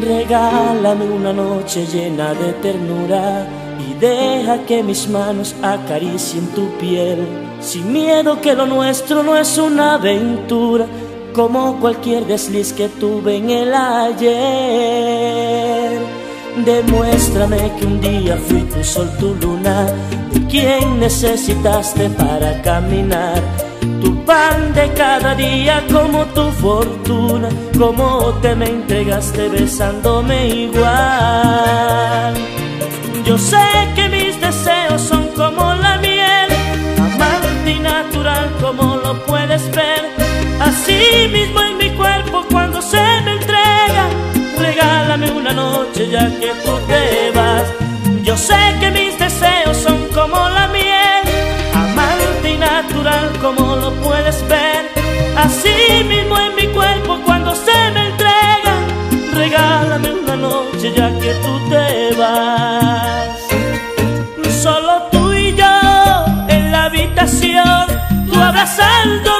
Regálame una noche llena de ternura y deja que mis manos acaricien tu piel. Sin miedo que lo nuestro no es una aventura, como cualquier desliz que tuve en el ayer. Demuéstrame que un día fui tu sol, tu luna, de quien necesitaste para caminar tu pan de cada día como tu fortuna, como te me entregaste besándome igual. Yo sé que mis deseos son como la miel, amante y natural como lo puedes ver. Así mismo ya que tú te vas. Yo sé que mis deseos son como la miel natural como lo puedes ver. Así mismo en mi cuerpo cuando se me entrega, regálame una noche ya que tú te vas. Solo tú y yo en la habitación, tú abrazándome,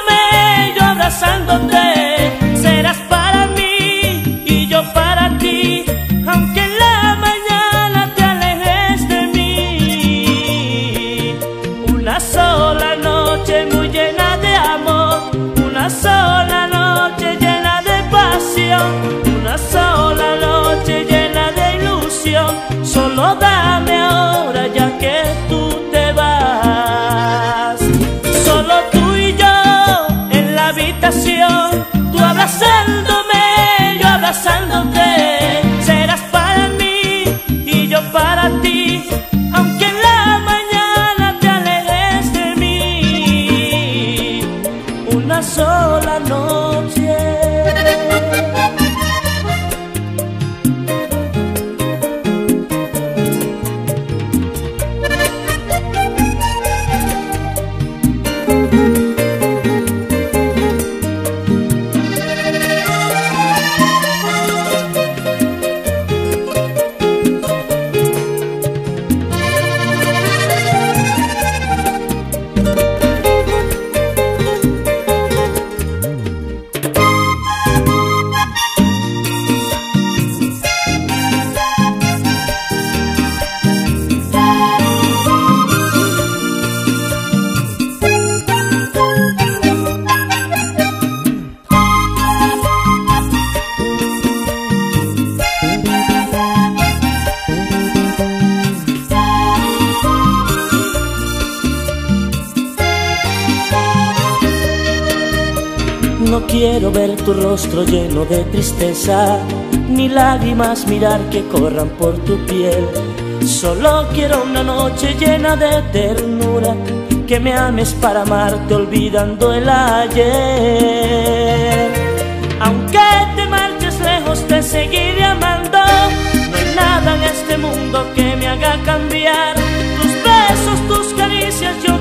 dame ahora ya que tú te vas. Solo tú y yo en la habitación, No quiero ver tu rostro lleno de tristeza, ni lágrimas mirar que corran por tu piel. Solo quiero una noche llena de ternura, que me ames para amarte olvidando el ayer. Aunque te marches lejos, te seguiré amando. No hay nada en este mundo que me haga cambiar. Tus besos, tus caricias, yo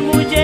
muy.